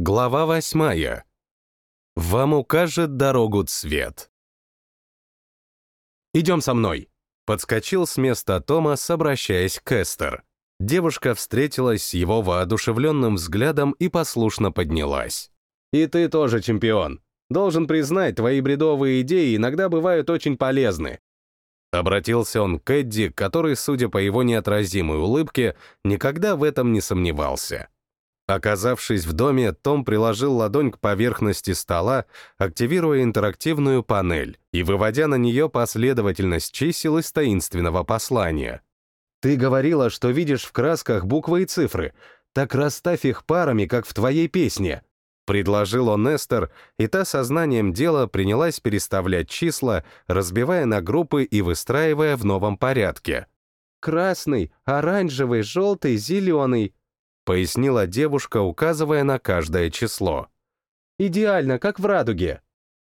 Глава восьмая. Вам укажет дорогу цвет. «Идем со мной», — подскочил с места Томас, обращаясь к Эстер. Девушка встретилась с его воодушевленным взглядом и послушно поднялась. «И ты тоже чемпион. Должен признать, твои бредовые идеи иногда бывают очень полезны». Обратился он к Эдди, который, судя по его неотразимой улыбке, никогда в этом не сомневался. Оказавшись в доме, Том приложил ладонь к поверхности стола, активируя интерактивную панель и выводя на нее последовательность чисел из таинственного послания. «Ты говорила, что видишь в красках буквы и цифры. Так расставь их парами, как в твоей песне», — предложил он Эстер, и та сознанием дела принялась переставлять числа, разбивая на группы и выстраивая в новом порядке. «Красный, оранжевый, желтый, зеленый», пояснила девушка, указывая на каждое число. «Идеально, как в радуге».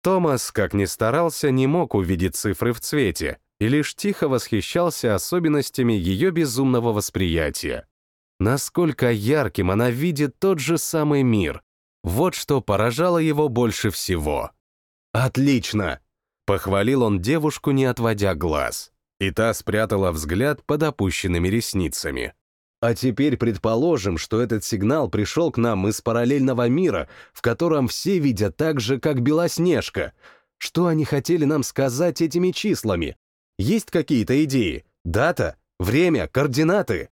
Томас, как ни старался, не мог увидеть цифры в цвете и лишь тихо восхищался особенностями ее безумного восприятия. Насколько ярким она видит тот же самый мир. Вот что поражало его больше всего. «Отлично!» — похвалил он девушку, не отводя глаз. И та спрятала взгляд под опущенными ресницами. А теперь предположим, что этот сигнал пришел к нам из параллельного мира, в котором все видят так же, как Белоснежка. Что они хотели нам сказать этими числами? Есть какие-то идеи? Дата? Время? Координаты?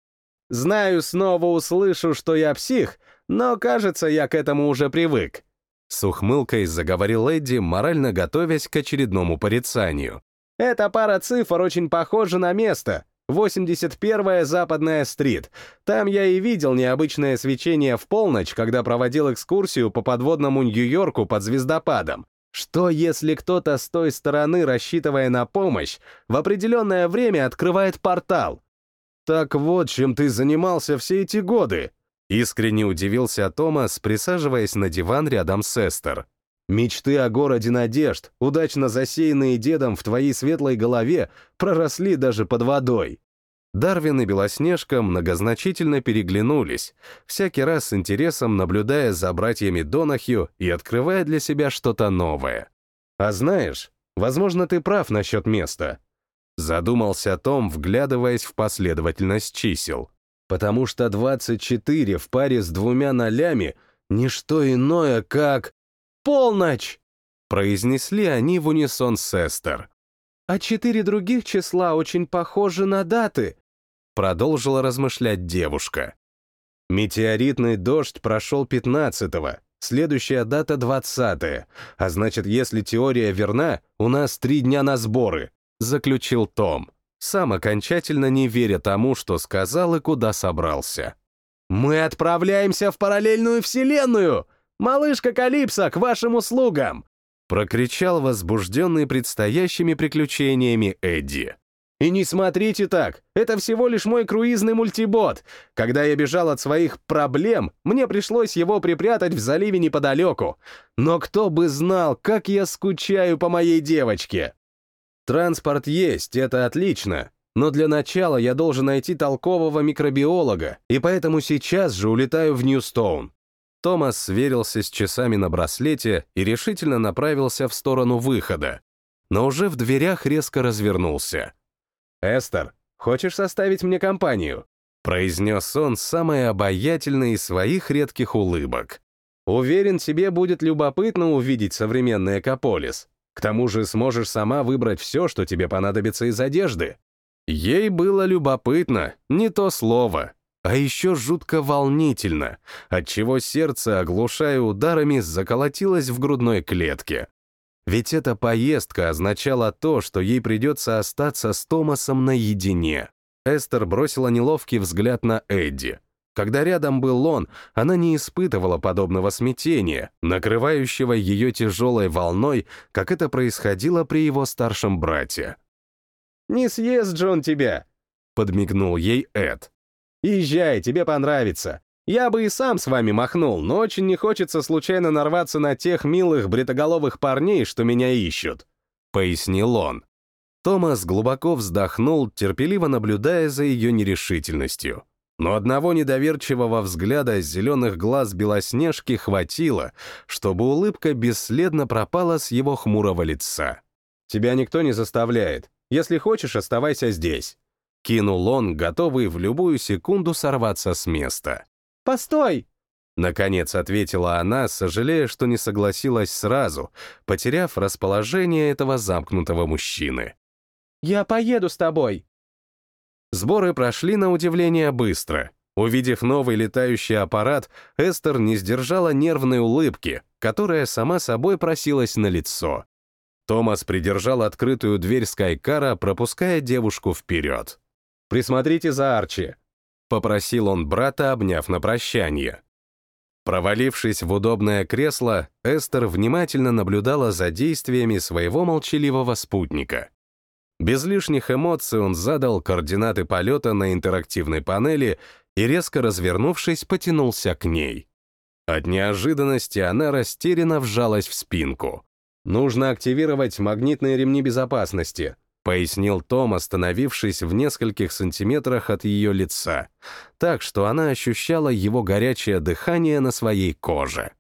Знаю, снова услышу, что я псих, но, кажется, я к этому уже привык. С ухмылкой заговорил Эдди, морально готовясь к очередному порицанию. Эта пара цифр очень похожа на место, 81-я Западная стрит. Там я и видел необычное свечение в полночь, когда проводил экскурсию по подводному Нью-Йорку под звездопадом. Что, если кто-то с той стороны, рассчитывая на помощь, в определенное время открывает портал? Так вот, чем ты занимался все эти годы. Искренне удивился Томас, присаживаясь на диван рядом с Эстер. Мечты о городе надежд, удачно засеянные дедом в твоей светлой голове, проросли даже под водой. Дарвин и Белоснежка многозначительно переглянулись, всякий раз с интересом наблюдая за братьями Донахью и открывая для себя что-то новое. «А знаешь, возможно, ты прав насчет места», — задумался Том, вглядываясь в последовательность чисел. «Потому что 24 в паре с двумя нолями — ничто иное, как...» полночь!» произнесли они в унисон с Эстер. «А четыре других числа очень похожи на даты», продолжила размышлять девушка. Метеоритный дождь прошел 15-го, следующая дата 20 а значит, если теория верна, у нас три дня на сборы, заключил Том, сам окончательно не веря тому, что сказал и куда собрался. «Мы отправляемся в параллельную вселенную!» «Малышка Калипсо, к вашим услугам!» прокричал возбужденный предстоящими приключениями Эдди. «И не смотрите так, это всего лишь мой круизный мультибот. Когда я бежал от своих проблем, мне пришлось его припрятать в заливе неподалеку. Но кто бы знал, как я скучаю по моей девочке!» «Транспорт есть, это отлично, но для начала я должен найти толкового микробиолога, и поэтому сейчас же улетаю в Ньюстоун. Томас сверился с часами на браслете и решительно направился в сторону выхода, но уже в дверях резко развернулся. «Эстер, хочешь составить мне компанию?» произнес он самой обаятельной из своих редких улыбок. «Уверен, тебе будет любопытно увидеть современный Экополис. К тому же сможешь сама выбрать все, что тебе понадобится из одежды». Ей было любопытно, не то слово, а еще жутко волнительно, отчего сердце, оглушая ударами, заколотилось в грудной клетке. Ведь эта поездка означала то, что ей придется остаться с Томасом наедине. Эстер бросила неловкий взгляд на Эдди. Когда рядом был он, она не испытывала подобного смятения, накрывающего ее тяжелой волной, как это происходило при его старшем брате. «Не съест Джон тебя!» — подмигнул ей Эд. Езжай, тебе понравится. Я бы и сам с вами махнул, но очень не хочется случайно нарваться на тех милых бритоголовых парней, что меня ищут», — пояснил он. Томас глубоко вздохнул, терпеливо наблюдая за ее нерешительностью. но одного недоверчивого взгляда зеленых глаз Белоснежки хватило, чтобы улыбка бесследно пропала с его хмурого лица. «Тебя никто не заставляет. Если хочешь, оставайся здесь», — кинул он, готовый в любую секунду сорваться с места. «Постой!» Наконец ответила она, сожалея, что не согласилась сразу, потеряв расположение этого замкнутого мужчины. «Я поеду с тобой!» Сборы прошли на удивление быстро. Увидев новый летающий аппарат, Эстер не сдержала нервной улыбки, которая сама собой просилась на лицо. Томас придержал открытую дверь Скайкара, пропуская девушку вперед. «Присмотрите за Арчи», — попросил он брата, обняв на прощание. Провалившись в удобное кресло, Эстер внимательно наблюдала за действиями своего молчаливого спутника. Без лишних эмоций он задал координаты полета на интерактивной панели и, резко развернувшись, потянулся к ней. От неожиданности она растерянно вжалась в спинку. «Нужно активировать магнитные ремни безопасности», пояснил Том, остановившись в нескольких сантиметрах от ее лица, так что она ощущала его горячее дыхание на своей коже.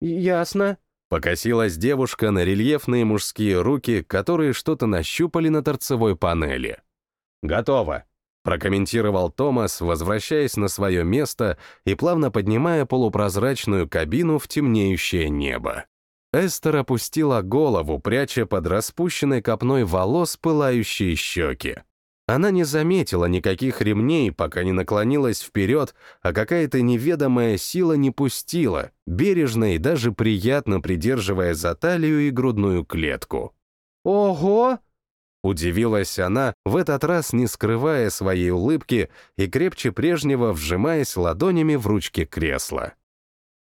«Ясно», Покосилась девушка на рельефные мужские руки, которые что-то нащупали на торцевой панели. «Готово», — прокомментировал Томас, возвращаясь на свое место и плавно поднимая полупрозрачную кабину в темнеющее небо. Эстер опустила голову, пряча под распущенной копной волос пылающие щеки. Она не заметила никаких ремней, пока не наклонилась вперед, а какая-то неведомая сила не пустила, бережно и даже приятно придерживая за талию и грудную клетку. «Ого!» Удивилась она, в этот раз не скрывая своей улыбки и крепче прежнего вжимаясь ладонями в ручки кресла.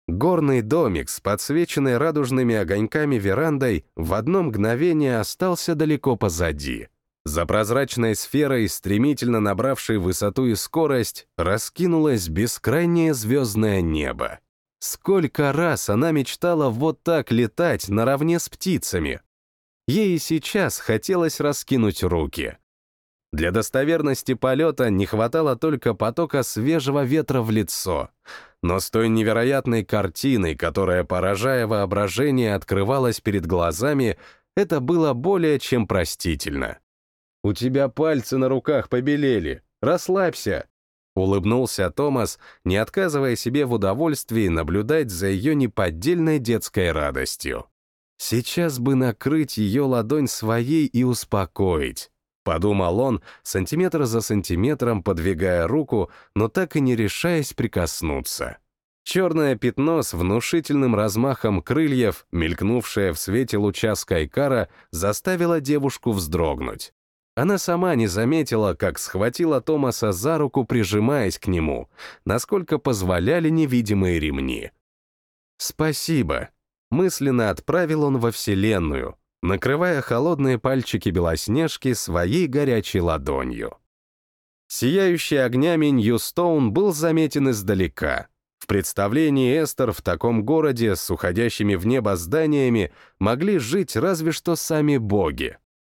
Горный домик с подсвеченной радужными огоньками верандой в одно мгновение остался далеко позади — за прозрачной сферой, стремительно набравшей высоту и скорость, раскинулось бескрайнее звездное небо. Сколько раз она мечтала вот так летать наравне с птицами. Ей сейчас хотелось раскинуть руки. Для достоверности полета не хватало только потока свежего ветра в лицо. Но с той невероятной картиной, которая, поражая воображение, открывалась перед глазами, это было более чем простительно. «У тебя пальцы на руках побелели. Расслабься!» Улыбнулся Томас, не отказывая себе в удовольствии наблюдать за ее неподдельной детской радостью. «Сейчас бы накрыть ее ладонь своей и успокоить», — подумал он, сантиметр за сантиметром подвигая руку, но так и не решаясь прикоснуться. Черное пятно с внушительным размахом крыльев, мелькнувшее в свете луча Скайкара, заставило девушку вздрогнуть. Она сама не заметила, как схватила Томаса за руку, прижимаясь к нему, насколько позволяли невидимые ремни. «Спасибо», — мысленно отправил он во Вселенную, накрывая холодные пальчики Белоснежки своей горячей ладонью. Сияющий огнями Ньюстоун был заметен издалека. В представлении Эстер в таком городе с уходящими в небо зданиями могли жить разве что сами боги.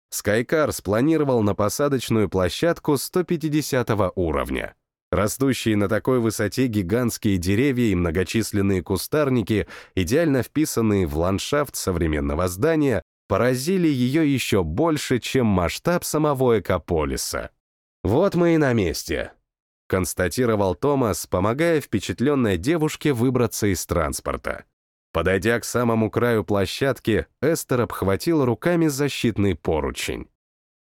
Скайкар спланировал на посадочную площадку 150 уровня. Растущие на такой высоте гигантские деревья и многочисленные кустарники, идеально вписанные в ландшафт современного здания, поразили ее еще больше, чем масштаб самого Экополиса. «Вот мы и на месте», — констатировал Томас, помогая впечатленной девушке выбраться из транспорта. Подойдя к самому краю площадки, Эстер обхватила руками защитный поручень.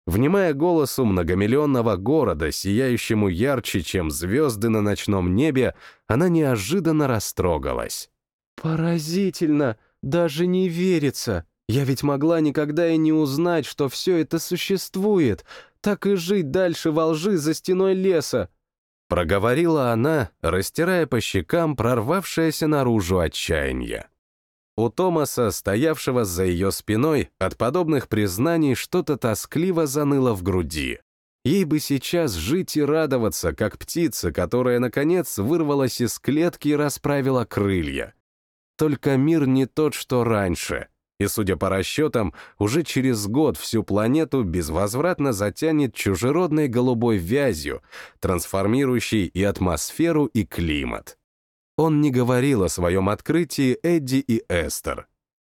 Внимая голосу многомиллионного города, сияющему ярче, чем звезды на ночном небе, она неожиданно растрогалась. «Поразительно! Даже не верится! Я ведь могла никогда и не узнать, что все это существует, так и жить дальше во лжи за стеной леса!» Проговорила она, растирая по щекам прорвавшееся наружу отчаяние. У Томаса, стоявшего за ее спиной, от подобных признаний что-то тоскливо заныло в груди. Ей бы сейчас жить и радоваться, как птица, которая, наконец, вырвалась из клетки и расправила крылья. Только мир не тот, что раньше. И, судя по расчетам, уже через год всю планету безвозвратно затянет чужеродной голубой вязью, трансформирующей и атмосферу, и климат. Он не говорил о своем открытии Эдди и Эстер.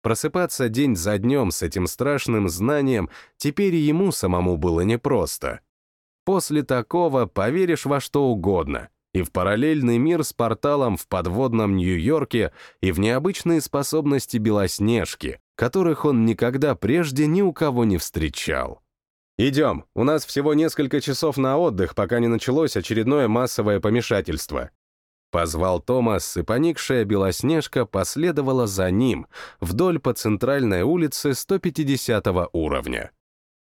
Просыпаться день за днем с этим страшным знанием теперь ему самому было непросто. После такого поверишь во что угодно, и в параллельный мир с порталом в подводном Нью-Йорке, и в необычные способности Белоснежки, которых он никогда прежде ни у кого не встречал. «Идем, у нас всего несколько часов на отдых, пока не началось очередное массовое помешательство». Позвал Томас, и поникшая Белоснежка последовала за ним вдоль по центральной улице 150 уровня.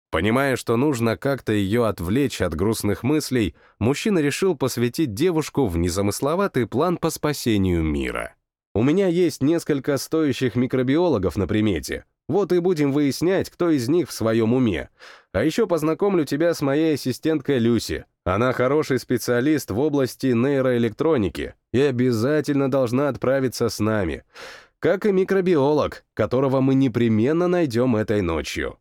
Понимая, что нужно как-то ее отвлечь от грустных мыслей, мужчина решил посвятить девушку в незамысловатый план по спасению мира. У меня есть несколько стоящих микробиологов на примете. Вот и будем выяснять, кто из них в своем уме. А еще познакомлю тебя с моей ассистенткой Люси. Она хороший специалист в области нейроэлектроники и обязательно должна отправиться с нами. Как и микробиолог, которого мы непременно найдем этой ночью.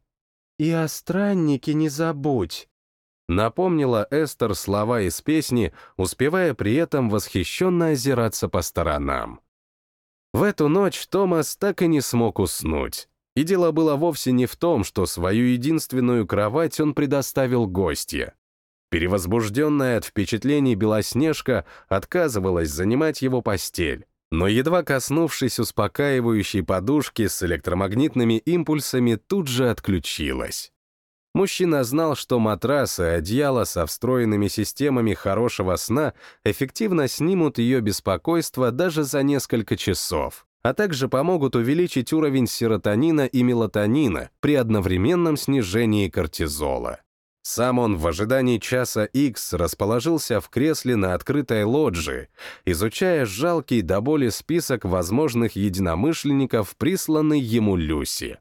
«И о страннике не забудь», — напомнила Эстер слова из песни, успевая при этом восхищенно озираться по сторонам. В эту ночь Томас так и не смог уснуть. И дело было вовсе не в том, что свою единственную кровать он предоставил гостье. Перевозбужденная от впечатлений Белоснежка отказывалась занимать его постель, но едва коснувшись успокаивающей подушки с электромагнитными импульсами, тут же отключилась. Мужчина знал, что матрас и одеяло со встроенными системами хорошего сна эффективно снимут ее беспокойство даже за несколько часов, а также помогут увеличить уровень серотонина и мелатонина при одновременном снижении кортизола. Сам он в ожидании часа X расположился в кресле на открытой лоджии, изучая жалкий до боли список возможных единомышленников, присланный ему Люси.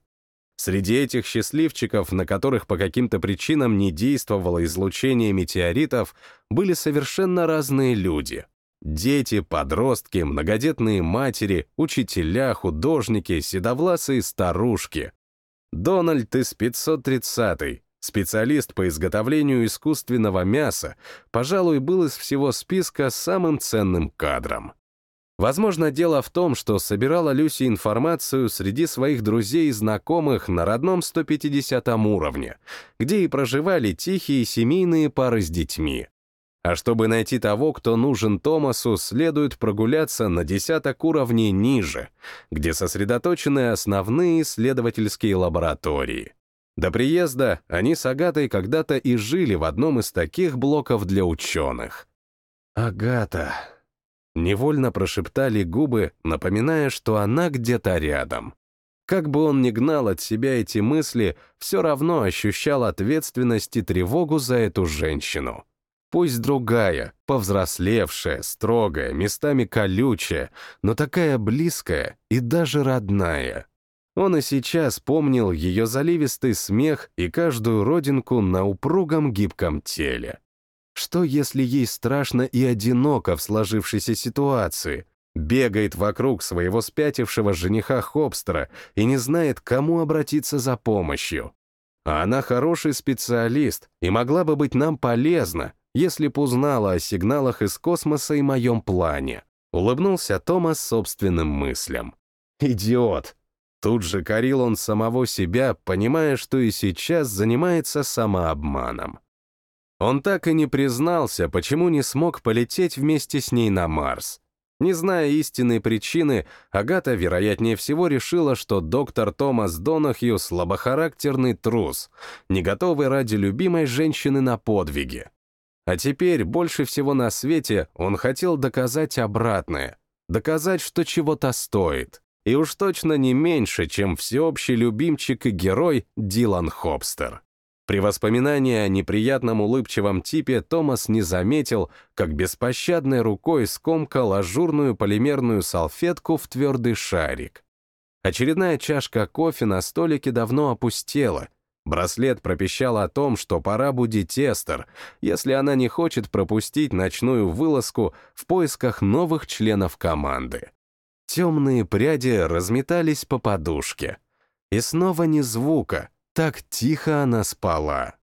Среди этих счастливчиков, на которых по каким-то причинам не действовало излучение метеоритов, были совершенно разные люди. Дети, подростки, многодетные матери, учителя, художники, седовласые старушки. Дональд из 530 специалист по изготовлению искусственного мяса, пожалуй, был из всего списка самым ценным кадром. Возможно, дело в том, что собирала Люси информацию среди своих друзей и знакомых на родном 150 уровне, где и проживали тихие семейные пары с детьми. А чтобы найти того, кто нужен Томасу, следует прогуляться на десяток уровней ниже, где сосредоточены основные исследовательские лаборатории. До приезда они с Агатой когда-то и жили в одном из таких блоков для ученых. «Агата», Невольно прошептали губы, напоминая, что она где-то рядом. Как бы он ни гнал от себя эти мысли, все равно ощущал ответственность и тревогу за эту женщину. Пусть другая, повзрослевшая, строгая, местами колючая, но такая близкая и даже родная. Он и сейчас помнил ее заливистый смех и каждую родинку на упругом гибком теле. Что, если ей страшно и одиноко в сложившейся ситуации? Бегает вокруг своего спятившего жениха Хобстера и не знает, кому обратиться за помощью. А она хороший специалист и могла бы быть нам полезна, если б узнала о сигналах из космоса и моем плане. Улыбнулся Томас собственным мыслям. «Идиот!» Тут же корил он самого себя, понимая, что и сейчас занимается самообманом. Он так и не признался, почему не смог полететь вместе с ней на Марс. Не зная истинной причины, Агата, вероятнее всего, решила, что доктор Томас Донахью слабохарактерный трус, не готовый ради любимой женщины на подвиги. А теперь, больше всего на свете, он хотел доказать обратное, доказать, что чего-то стоит. И уж точно не меньше, чем всеобщий любимчик и герой Дилан Хобстер. При воспоминании о неприятном улыбчивом типе Томас не заметил, как беспощадной рукой скомкал ажурную полимерную салфетку в твердый шарик. Очередная чашка кофе на столике давно опустела. Браслет пропищал о том, что пора будить Эстер, если она не хочет пропустить ночную вылазку в поисках новых членов команды. Темные пряди разметались по подушке. И снова ни звука, так тихо она спала.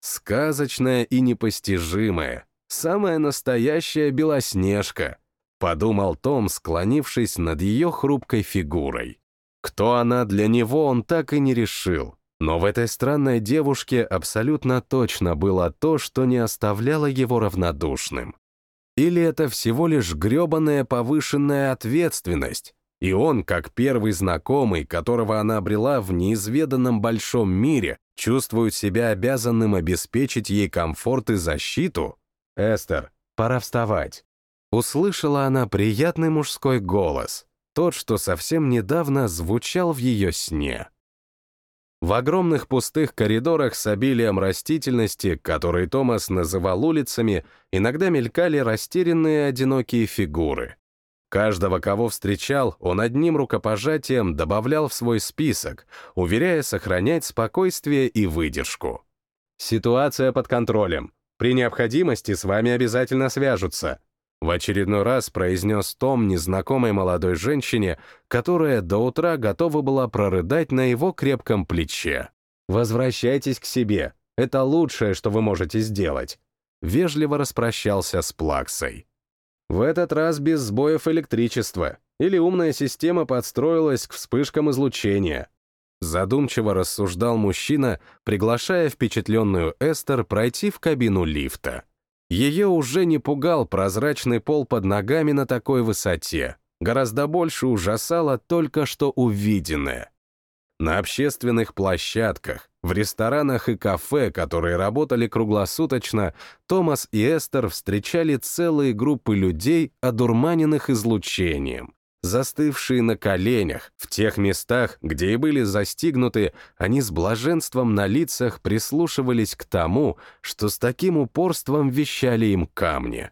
Сказочная и непостижимая, самая настоящая Белоснежка, подумал Том, склонившись над ее хрупкой фигурой. Кто она для него, он так и не решил. Но в этой странной девушке абсолютно точно было то, что не оставляло его равнодушным. Или это всего лишь гребаная повышенная ответственность, и он, как первый знакомый, которого она обрела в неизведанном большом мире, чувствует себя обязанным обеспечить ей комфорт и защиту? «Эстер, пора вставать». Услышала она приятный мужской голос, тот, что совсем недавно звучал в ее сне. В огромных пустых коридорах с обилием растительности, которые Томас называл улицами, иногда мелькали растерянные одинокие фигуры. Каждого, кого встречал, он одним рукопожатием добавлял в свой список, уверяя сохранять спокойствие и выдержку. «Ситуация под контролем. При необходимости с вами обязательно свяжутся», в очередной раз произнес Том незнакомой молодой женщине, которая до утра готова была прорыдать на его крепком плече. «Возвращайтесь к себе. Это лучшее, что вы можете сделать». Вежливо распрощался с Плаксой. В этот раз без сбоев электричества, или умная система подстроилась к вспышкам излучения. Задумчиво рассуждал мужчина, приглашая впечатленную Эстер пройти в кабину лифта. Ее уже не пугал прозрачный пол под ногами на такой высоте. Гораздо больше ужасало только что увиденное. На общественных площадках, в ресторанах и кафе, которые работали круглосуточно, Томас и Эстер встречали целые группы людей, одурманенных излучением. Застывшие на коленях, в тех местах, где и были застигнуты, они с блаженством на лицах прислушивались к тому, что с таким упорством вещали им камни.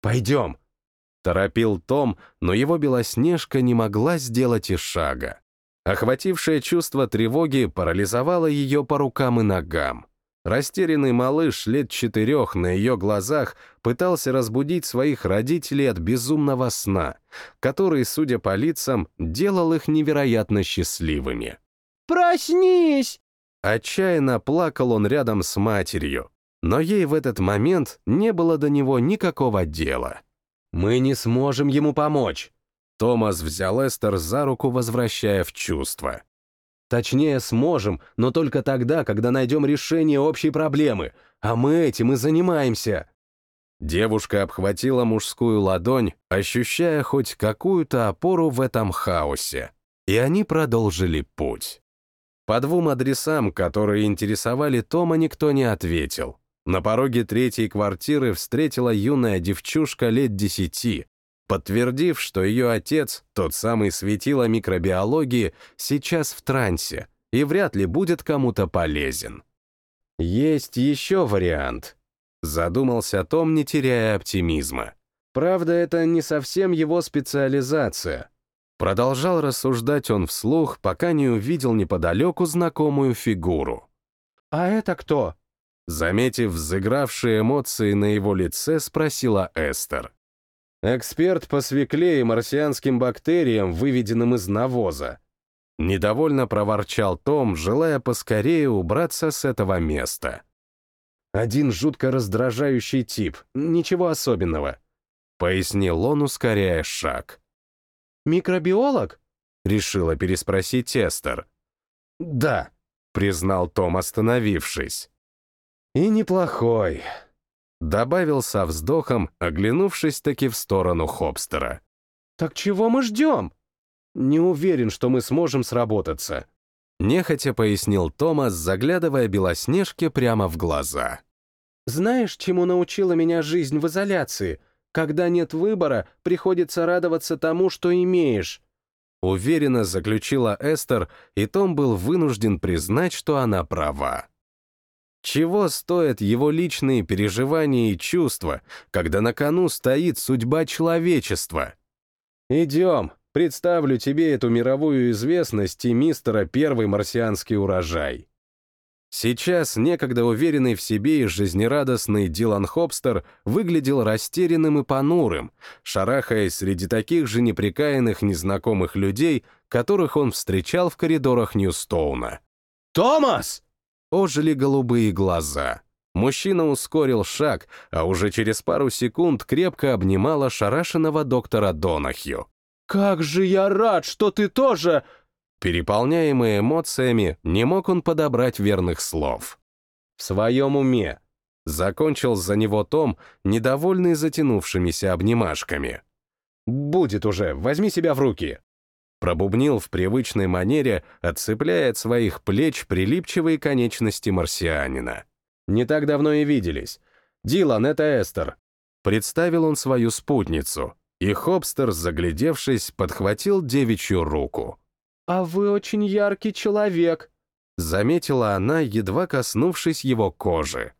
«Пойдем!» — торопил Том, но его Белоснежка не могла сделать и шага. Охватившее чувство тревоги парализовало ее по рукам и ногам. Растерянный малыш лет четырех на ее глазах пытался разбудить своих родителей от безумного сна, который, судя по лицам, делал их невероятно счастливыми. «Проснись!» Отчаянно плакал он рядом с матерью, но ей в этот момент не было до него никакого дела. «Мы не сможем ему помочь!» Томас взял Эстер за руку, возвращая в чувство. Точнее, сможем, но только тогда, когда найдем решение общей проблемы, а мы этим и занимаемся. Девушка обхватила мужскую ладонь, ощущая хоть какую-то опору в этом хаосе, и они продолжили путь. По двум адресам, которые интересовали Тома, никто не ответил. На пороге третьей квартиры встретила юная девчушка лет десяти, подтвердив, что ее отец, тот самый светило микробиологии, сейчас в трансе и вряд ли будет кому-то полезен. Есть еще вариант. Задумался Том, не теряя оптимизма. Правда, это не совсем его специализация. Продолжал рассуждать он вслух, пока не увидел неподалеку знакомую фигуру. «А это кто?» Заметив взыгравшие эмоции на его лице, спросила Эстер. Эксперт по свекле и марсианским бактериям, выведенным из навоза. Недовольно проворчал Том, желая поскорее убраться с этого места. Один жутко раздражающий тип, ничего особенного. Пояснил он, ускоряя шаг. «Микробиолог?» — решила переспросить Эстер. «Да», — признал Том, остановившись. «И неплохой», Добавил со вздохом, оглянувшись таки в сторону Хобстера. «Так чего мы ждем?» «Не уверен, что мы сможем сработаться», — нехотя пояснил Томас, заглядывая Белоснежке прямо в глаза. «Знаешь, чему научила меня жизнь в изоляции? Когда нет выбора, приходится радоваться тому, что имеешь». Уверенно заключила Эстер, и Том был вынужден признать, что она права. Чего стоят его личные переживания и чувства, когда на кону стоит судьба человечества? «Идем, представлю тебе эту мировую известность и мистера Первый марсианский урожай». Сейчас некогда уверенный в себе и жизнерадостный Дилан Хопстер выглядел растерянным и понурым, шарахаясь среди таких же неприкаянных незнакомых людей, которых он встречал в коридорах Ньюстоуна. «Томас!» Ожили голубые глаза. Мужчина ускорил шаг, а уже через пару секунд крепко обнимал ошарашенного доктора Донахью. «Как же я рад, что ты тоже...» Переполняемый эмоциями, не мог он подобрать верных слов. «В своем уме», — закончил за него Том, недовольный затянувшимися обнимашками. «Будет уже, возьми себя в руки». Пробубнил в привычной манере, отцепляя от своих плеч прилипчивые конечности марсианина. «Не так давно и виделись. Дилан, это Эстер». Представил он свою спутницу, и Хобстер, заглядевшись, подхватил девичью руку. «А вы очень яркий человек», — заметила она, едва коснувшись его кожи.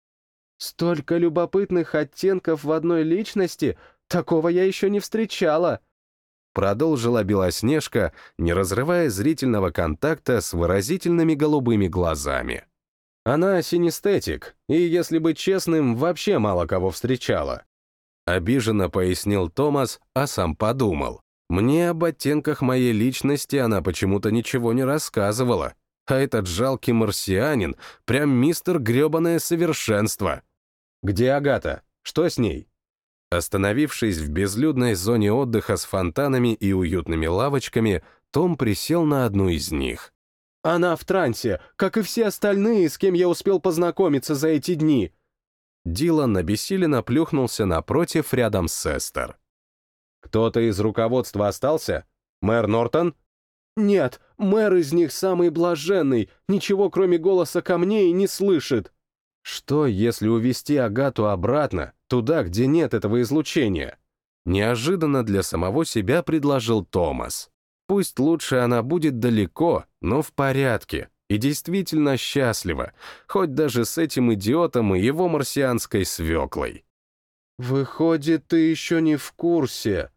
«Столько любопытных оттенков в одной личности, такого я еще не встречала». Продолжила Белоснежка, не разрывая зрительного контакта с выразительными голубыми глазами. Она синестетик, и, если быть честным, вообще мало кого встречала. Обиженно пояснил Томас, а сам подумал. Мне об оттенках моей личности она почему-то ничего не рассказывала, а этот жалкий марсианин — прям мистер грёбаное совершенство. «Где Агата? Что с ней?» Остановившись в безлюдной зоне отдыха с фонтанами и уютными лавочками, Том присел на одну из них. «Она в трансе, как и все остальные, с кем я успел познакомиться за эти дни». Дилан обессиленно плюхнулся напротив рядом с Эстер. Кто-то из руководства остался? Мэр Нортон? Нет, мэр из них самый блаженный, ничего кроме голоса камней не слышит. Что, если увести Агату обратно, туда, где нет этого излучения? Неожиданно для самого себя предложил Томас. Пусть лучше она будет далеко, но в порядке, и действительно счастлива, хоть даже с этим идиотом и его марсианской свеклой. «Выходит, ты еще не в курсе»,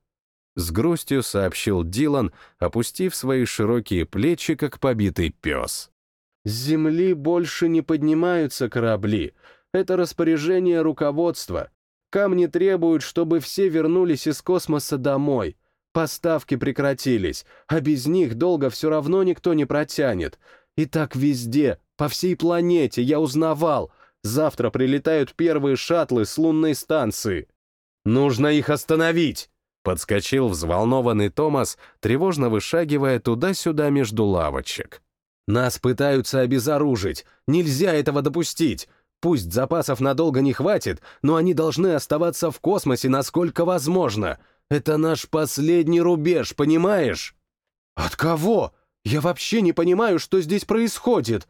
с грустью сообщил Дилан, опустив свои широкие плечи, как побитый пес. «С земли больше не поднимаются корабли. Это распоряжение руководства. Камни требуют, чтобы все вернулись из космоса домой. Поставки прекратились, а без них долго все равно никто не протянет. И так везде, по всей планете, я узнавал. Завтра прилетают первые шаттлы с лунной станции. Нужно их остановить!» Подскочил взволнованный Томас, тревожно вышагивая туда-сюда между лавочек. «Нас пытаются обезоружить. Нельзя этого допустить. Пусть запасов надолго не хватит, но они должны оставаться в космосе насколько возможно. Это наш последний рубеж, понимаешь?» «От кого? Я вообще не понимаю, что здесь происходит!»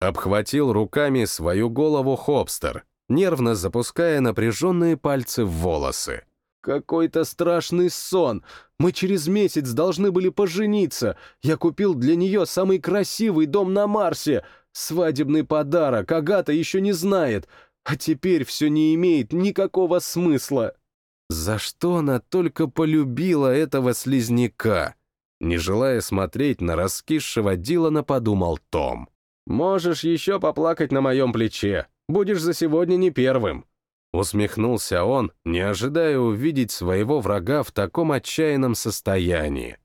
Обхватил руками свою голову Хобстер, нервно запуская напряженные пальцы в волосы. Какой-то страшный сон. Мы через месяц должны были пожениться. Я купил для нее самый красивый дом на Марсе. Свадебный подарок Агата еще не знает. А теперь все не имеет никакого смысла. За что она только полюбила этого слизняка? Не желая смотреть на раскисшего Дилана, подумал Том. «Можешь еще поплакать на моем плече. Будешь за сегодня не первым», Усмехнулся он, не ожидая увидеть своего врага в таком отчаянном состоянии.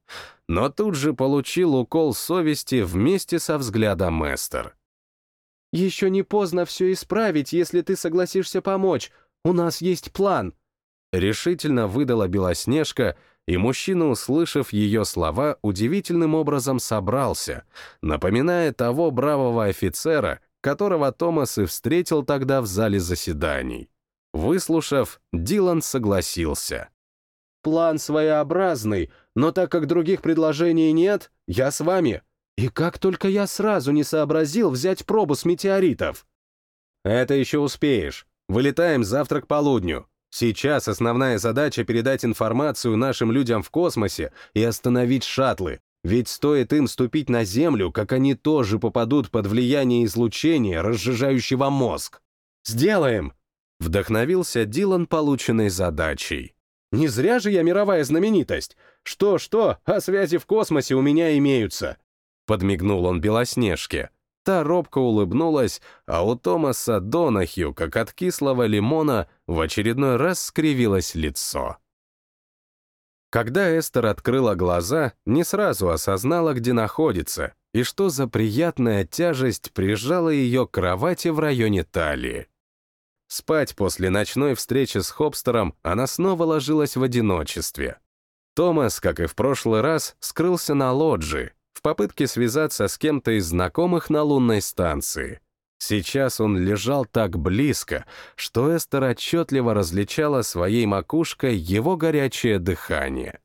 Но тут же получил укол совести вместе со взглядом Эстер. «Еще не поздно все исправить, если ты согласишься помочь. У нас есть план», — решительно выдала Белоснежка, и мужчина, услышав ее слова, удивительным образом собрался, напоминая того бравого офицера, которого Томас и встретил тогда в зале заседаний. Выслушав, Дилан согласился. «План своеобразный, но так как других предложений нет, я с вами. И как только я сразу не сообразил взять пробу с метеоритов». «Это еще успеешь. Вылетаем завтра к полудню. Сейчас основная задача передать информацию нашим людям в космосе и остановить шаттлы, ведь стоит им ступить на Землю, как они тоже попадут под влияние излучения, разжижающего мозг. Сделаем!» Вдохновился Дилан полученной задачей. «Не зря же я мировая знаменитость. Что-что, а связи в космосе у меня имеются». Подмигнул он Белоснежке. Та робко улыбнулась, а у Томаса Донахью, как от кислого лимона, в очередной раз скривилось лицо. Когда Эстер открыла глаза, не сразу осознала, где находится, и что за приятная тяжесть прижала ее к кровати в районе талии. Спать после ночной встречи с Хопстером она снова ложилась в одиночестве. Томас, как и в прошлый раз, скрылся на лоджии, в попытке связаться с кем-то из знакомых на лунной станции. Сейчас он лежал так близко, что Эстер отчетливо различала своей макушкой его горячее дыхание.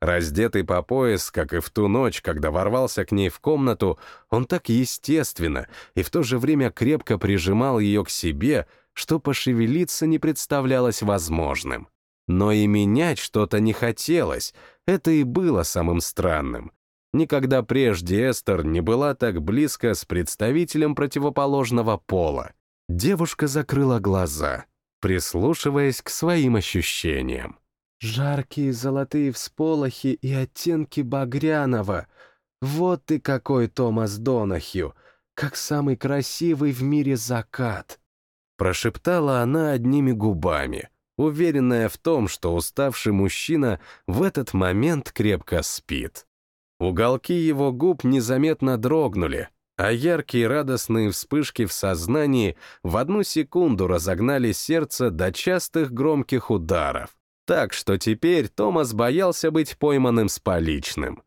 Раздетый по пояс, как и в ту ночь, когда ворвался к ней в комнату, он так естественно и в то же время крепко прижимал ее к себе, что пошевелиться не представлялось возможным. Но и менять что-то не хотелось, это и было самым странным. Никогда прежде Эстер не была так близко с представителем противоположного пола. Девушка закрыла глаза, прислушиваясь к своим ощущениям. «Жаркие золотые всполохи и оттенки багряного. Вот ты какой, Томас Донахью, как самый красивый в мире закат!» Прошептала она одними губами, уверенная в том, что уставший мужчина в этот момент крепко спит. Уголки его губ незаметно дрогнули, а яркие радостные вспышки в сознании в одну секунду разогнали сердце до частых громких ударов. Так что теперь Томас боялся быть пойманным с поличным.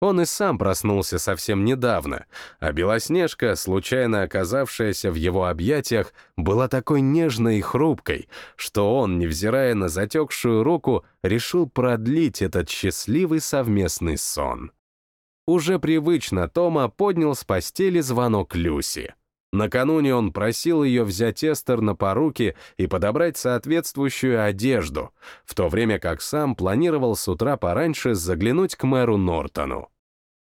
Он и сам проснулся совсем недавно, а Белоснежка, случайно оказавшаяся в его объятиях, была такой нежной и хрупкой, что он, невзирая на затекшую руку, решил продлить этот счастливый совместный сон. Уже привычно Тома поднял с постели звонок Люси. Накануне он просил ее взять Эстер на поруки и подобрать соответствующую одежду, в то время как сам планировал с утра пораньше заглянуть к мэру Нортону.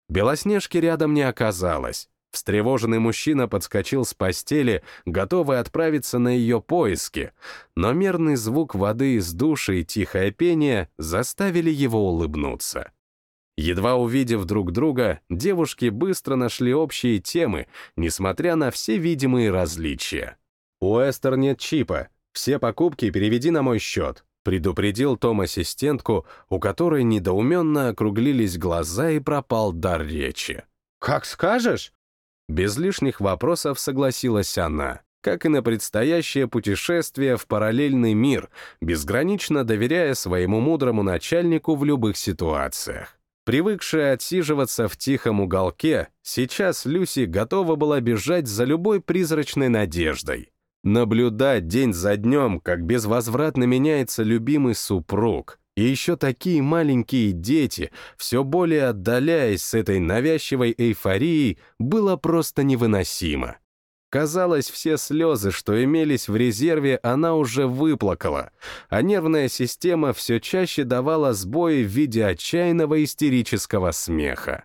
Белоснежки рядом не оказалось. Встревоженный мужчина подскочил с постели, готовый отправиться на ее поиски, но мерный звук воды из души и тихое пение заставили его улыбнуться. Едва увидев друг друга, девушки быстро нашли общие темы, несмотря на все видимые различия. «У Эстер нет чипа. Все покупки переведи на мой счет», предупредил Том ассистентку, у которой недоуменно округлились глаза и пропал дар речи. «Как скажешь!» Без лишних вопросов согласилась она, как и на предстоящее путешествие в параллельный мир, безгранично доверяя своему мудрому начальнику в любых ситуациях. Привыкшая отсиживаться в тихом уголке, сейчас Люси готова была бежать за любой призрачной надеждой. Наблюдать день за днем, как безвозвратно меняется любимый супруг, и еще такие маленькие дети, все более отдаляясь с этой навязчивой эйфорией, было просто невыносимо. Казалось, все слезы, что имелись в резерве, она уже выплакала, а нервная система все чаще давала сбои в виде отчаянного истерического смеха.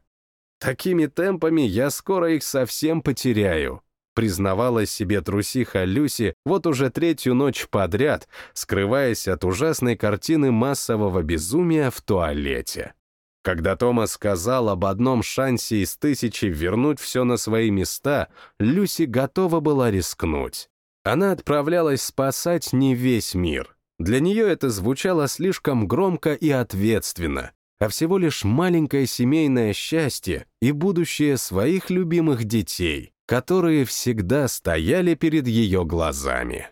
«Такими темпами я скоро их совсем потеряю», признавалась себе трусиха Люси вот уже третью ночь подряд, скрываясь от ужасной картины массового безумия в туалете. Когда Томас сказал об одном шансе из тысячи вернуть все на свои места, Люси готова была рискнуть. Она отправлялась спасать не весь мир. Для нее это звучало слишком громко и ответственно, а всего лишь маленькое семейное счастье и будущее своих любимых детей, которые всегда стояли перед ее глазами.